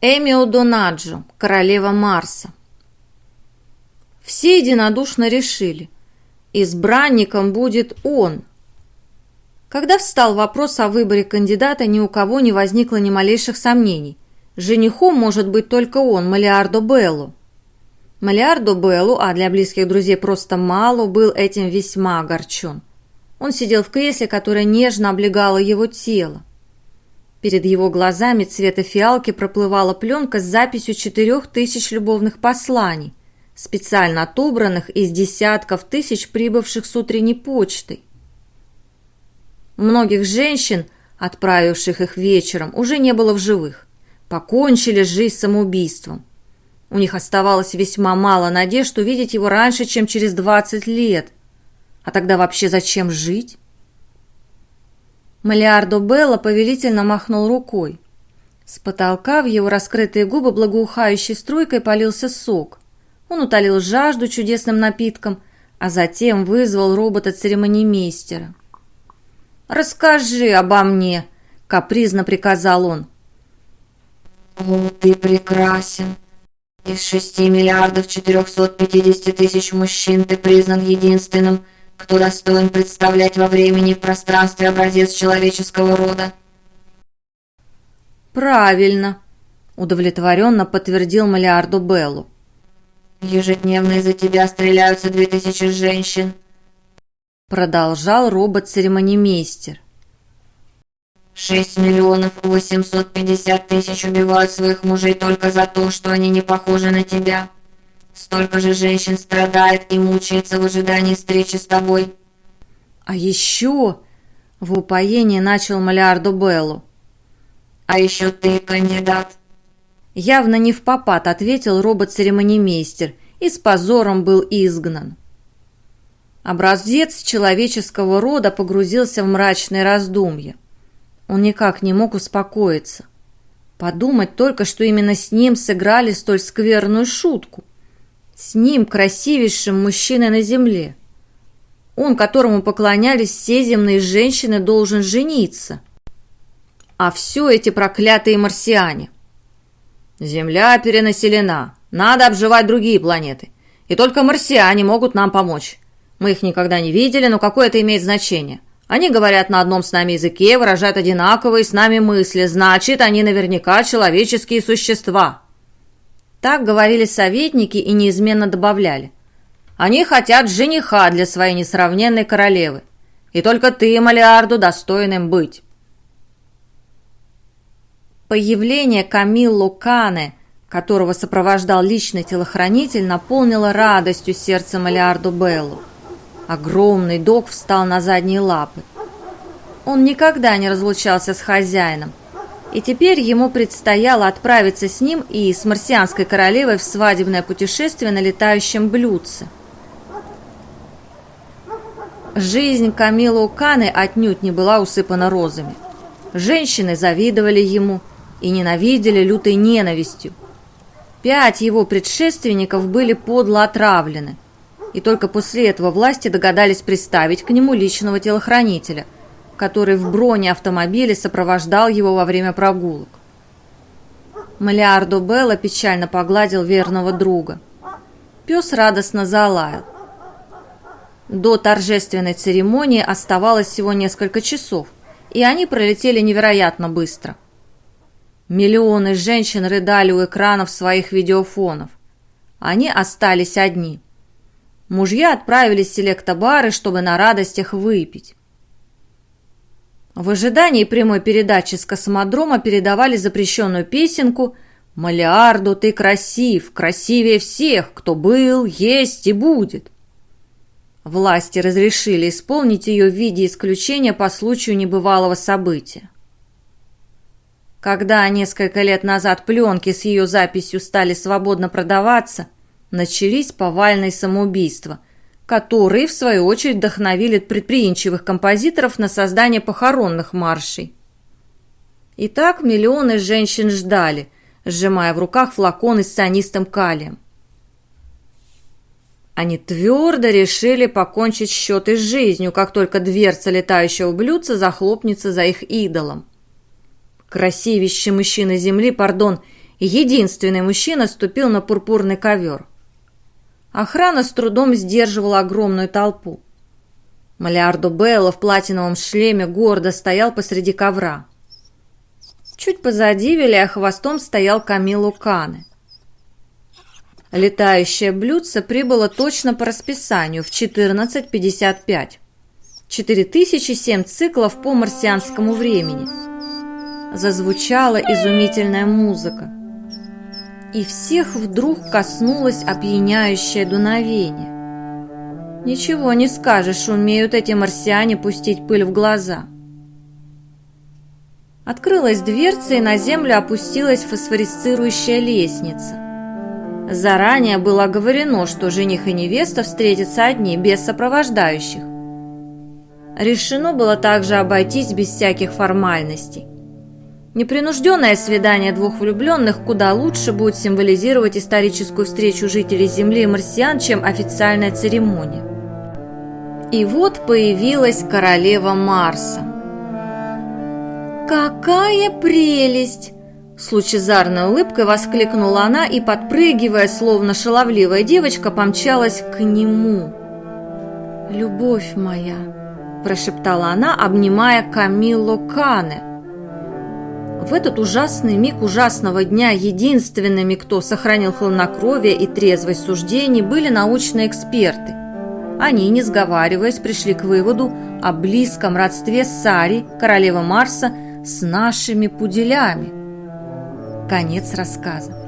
Эмио Донаджо, королева Марса. Все единодушно решили, избранником будет он. Когда встал вопрос о выборе кандидата, ни у кого не возникло ни малейших сомнений. Женихом может быть только он, Малиардо Беллу. Малиардо Беллу, а для близких друзей просто Малу, был этим весьма огорчен. Он сидел в кресле, которое нежно облегало его тело. Перед его глазами цвета фиалки проплывала пленка с записью четырех тысяч любовных посланий, специально отобранных из десятков тысяч прибывших с утренней почтой. Многих женщин, отправивших их вечером, уже не было в живых. Покончили жизнь самоубийством. У них оставалось весьма мало надежд увидеть его раньше, чем через 20 лет. А тогда вообще зачем жить? Малиардо Белла повелительно махнул рукой. С потолка в его раскрытые губы благоухающей струйкой полился сок. Он утолил жажду чудесным напитком, а затем вызвал робота-церемонимейстера. «Расскажи обо мне!» — капризно приказал он. «О, ты прекрасен! Из шести миллиардов четырехсот пятидесяти тысяч мужчин ты признан единственным, кто достоин представлять во времени и в пространстве образец человеческого рода?» «Правильно», — удовлетворенно подтвердил Малиарду Беллу. «Ежедневно из-за тебя стреляются две тысячи женщин», — продолжал робот-церемонимейстер. «Шесть миллионов восемьсот пятьдесят тысяч убивают своих мужей только за то, что они не похожи на тебя». Столько же женщин страдает и мучается в ожидании встречи с тобой. А еще... В упоении начал Малиарду Беллу. А еще ты кандидат. Явно не в попад, ответил робот-церемонимейстер и с позором был изгнан. Образец человеческого рода погрузился в мрачное раздумье. Он никак не мог успокоиться. Подумать только, что именно с ним сыграли столь скверную шутку. С ним красивейшим мужчиной на земле. Он, которому поклонялись все земные женщины, должен жениться. А все эти проклятые марсиане. Земля перенаселена. Надо обживать другие планеты. И только марсиане могут нам помочь. Мы их никогда не видели, но какое это имеет значение? Они говорят на одном с нами языке, выражают одинаковые с нами мысли. Значит, они наверняка человеческие существа. Так говорили советники и неизменно добавляли. Они хотят жениха для своей несравненной королевы. И только ты, Малиарду, достоин им быть. Появление Камилло Кане, которого сопровождал личный телохранитель, наполнило радостью сердце Малиарду Беллу. Огромный дог встал на задние лапы. Он никогда не разлучался с хозяином, и теперь ему предстояло отправиться с ним и с марсианской королевой в свадебное путешествие на летающем блюдце. Жизнь Камилы Каны отнюдь не была усыпана розами. Женщины завидовали ему и ненавидели лютой ненавистью. Пять его предшественников были подло отравлены, и только после этого власти догадались приставить к нему личного телохранителя – который в броне автомобиля сопровождал его во время прогулок. Малиардо Белла печально погладил верного друга. Пес радостно залаял. До торжественной церемонии оставалось всего несколько часов, и они пролетели невероятно быстро. Миллионы женщин рыдали у экранов своих видеофонов. Они остались одни. Мужья отправились в селектобары, чтобы на радостях выпить. В ожидании прямой передачи с космодрома передавали запрещенную песенку «Малиарду, ты красив, красивее всех, кто был, есть и будет». Власти разрешили исполнить ее в виде исключения по случаю небывалого события. Когда несколько лет назад пленки с ее записью стали свободно продаваться, начались повальные самоубийства – которые, в свою очередь, вдохновили предприимчивых композиторов на создание похоронных маршей. Итак, миллионы женщин ждали, сжимая в руках флаконы с цианистым калием. Они твердо решили покончить счеты с жизнью, как только дверца летающего блюдца захлопнется за их идолом. Красивейший мужчина Земли, пардон, единственный мужчина ступил на пурпурный ковер. Охрана с трудом сдерживала огромную толпу. Малиардо Белло в платиновом шлеме гордо стоял посреди ковра. Чуть позади, виляя хвостом, стоял Камилу Кане. Летающее блюдце прибыло точно по расписанию в 14.55. 4007 циклов по марсианскому времени. Зазвучала изумительная музыка. И всех вдруг коснулось опьяняющее дуновение. Ничего не скажешь, умеют эти марсиане пустить пыль в глаза. Открылась дверца, и на землю опустилась фосфорисцирующая лестница. Заранее было оговорено, что жених и невеста встретятся одни, без сопровождающих. Решено было также обойтись без всяких формальностей. Непринужденное свидание двух влюбленных куда лучше будет символизировать историческую встречу жителей Земли и марсиан, чем официальная церемония. И вот появилась королева Марса. «Какая прелесть!» С лучезарной улыбкой воскликнула она и, подпрыгивая, словно шаловливая девочка, помчалась к нему. «Любовь моя!» – прошептала она, обнимая Камилло Кане. В этот ужасный миг ужасного дня единственными, кто сохранил хладнокровие и трезвость суждений, были научные эксперты. Они, не сговариваясь, пришли к выводу о близком родстве Сари, королевы Марса, с нашими пуделями. Конец рассказа.